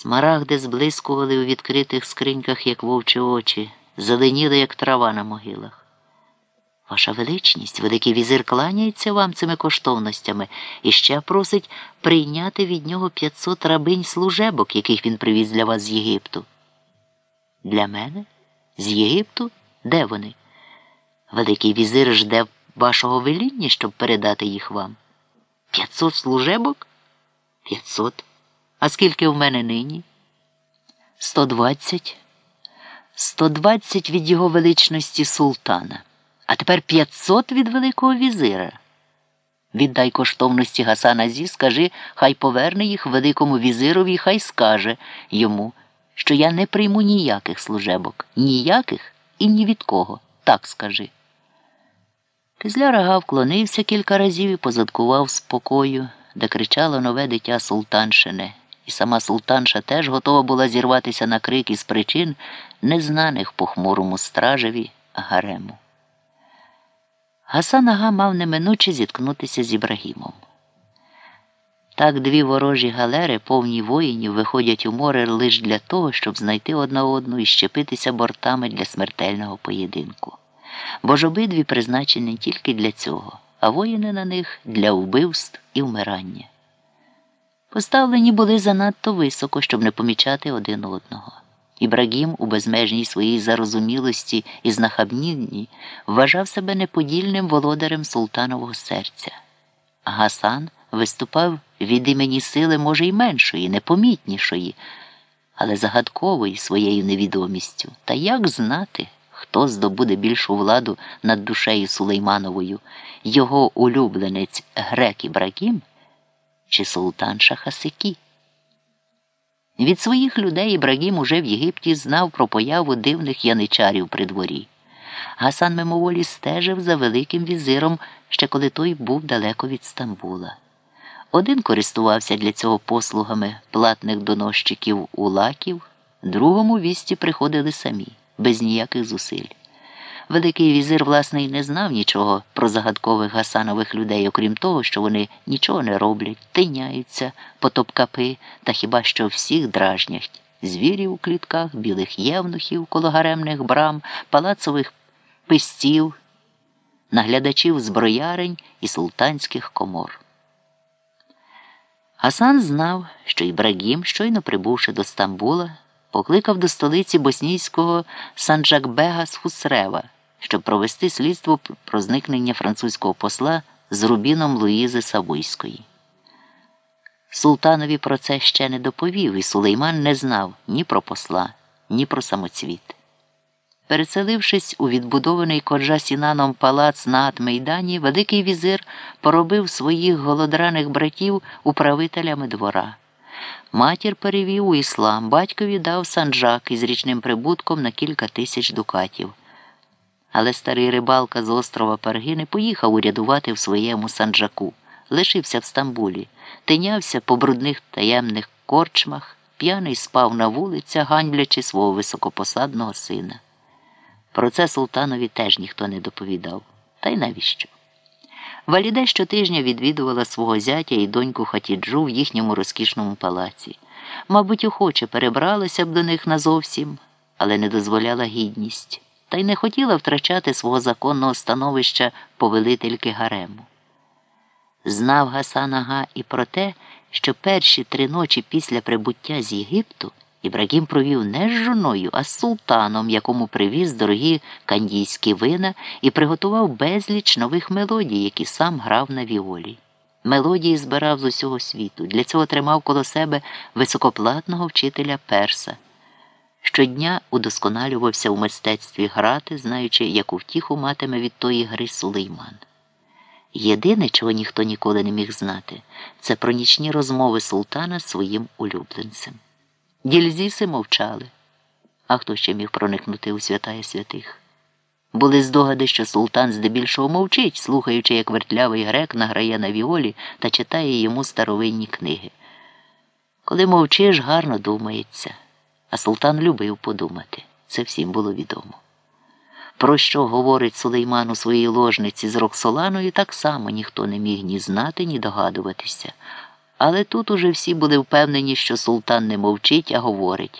Смарагди зблискували у відкритих скриньках, як вовчі очі, зеленіли, як трава на могилах. Ваша величність, великий візир кланяється вам цими коштовностями і ще просить прийняти від нього 500 рабинь служебок, яких він привіз для вас з Єгипту. Для мене? З Єгипту? Де вони? Великий візир жде вашого веління, щоб передати їх вам. П'ятсот служебок? П'ятсот. А скільки в мене нині? Сто двадцять. Сто двадцять від його величності султана. А тепер п'ятсот від Великого візира. Віддай коштовності Гасана Зі, скажи, хай поверне їх великому візирові, хай скаже йому, що я не прийму ніяких служебок, ніяких і ні від кого. Так скажи. Кизляр Ага вклонився кілька разів і позадкував спокою, де кричало нове дитя султаншине, і сама султанша теж готова була зірватися на крик із причин, незнаних похмурому стражеві гарему. Гасан Ага мав неминуче зіткнутися з Ібрагімом. Так дві ворожі галери, повні воїнів, виходять у море лише для того, щоб знайти одна одну і щепитися бортами для смертельного поєдинку. Бо ж обидві призначені тільки для цього, а воїни на них для вбивств і вмирання. Поставлені були занадто високо, щоб не помічати один одного. Ібрагім у безмежній своїй зарозумілості і знахабнінні вважав себе неподільним володарем султанового серця. Гасан виступав від імені сили, може, й меншої, непомітнішої, але загадкової своєю невідомістю. Та як знати, хто здобуде більшу владу над душею Сулеймановою, його улюбленець грек Ібрагім чи султан Шахасики? Від своїх людей Ібрагім уже в Єгипті знав про появу дивних яничарів при дворі. Гасан мимоволі стежив за Великим візиром, ще коли той був далеко від Стамбула. Один користувався для цього послугами платних доносчиків улаків, другому вісті приходили самі, без ніяких зусиль. Великий візир, власне, й не знав нічого про загадкових гасанових людей, окрім того, що вони нічого не роблять, тиняються, потопкапи та хіба що всіх дражнять звірів у клітках, білих євнухів коло гаремних брам, палацових пистів, наглядачів зброярень і султанських комор. Гасан знав, що Ібрагім, щойно прибувши до Стамбула, покликав до столиці боснійського Санджакбега з Хусрева, щоб провести слідство про зникнення французького посла з рубіном Луїзи Савойської. Султанові про це ще не доповів, і Сулейман не знав ні про посла, ні про самоцвіт. Переселившись у відбудований коджа Сінаном палац на Атмейдані, Великий візир поробив своїх голодраних братів управителями двора. Матір перевів у іслам, батькові дав санджак із річним прибутком на кілька тисяч дукатів. Але старий рибалка з острова Парги не поїхав урядувати в своєму санджаку, лишився в Стамбулі, тинявся по брудних таємних корчмах, п'яний спав на вулицях, ганьблячи свого високопосадного сина. Про це султанові теж ніхто не доповідав. Та й навіщо? Валіде щотижня відвідувала свого зятя і доньку Хатіджу в їхньому розкішному палаці. Мабуть, охоче перебралася б до них назовсім, але не дозволяла гідність, та й не хотіла втрачати свого законного становища повелительки гарему. Знав Гасан Ага і про те, що перші три ночі після прибуття з Єгипту Ібрагім провів не з жоною, а з султаном, якому привіз дорогі кандійські вина і приготував безліч нових мелодій, які сам грав на віолі. Мелодії збирав з усього світу. Для цього тримав коло себе високоплатного вчителя перса. Щодня удосконалювався у мистецтві грати, знаючи, яку втіху матиме від тої гри сулейман. Єдине, чого ніхто ніколи не міг знати, це про нічні розмови султана з своїм улюбленцем. Дільзіси мовчали, а хто ще міг проникнути у святая святих? Були здогади, що султан здебільшого мовчить, слухаючи, як вертлявий грек награє на віолі та читає йому старовинні книги. Коли мовчиш, гарно думається, а султан любив подумати. Це всім було відомо. Про що говорить Сулейман у своїй ложниці з Роксоланою, так само ніхто не міг ні знати, ні догадуватися. Але тут уже всі були впевнені, що султан не мовчить, а говорить.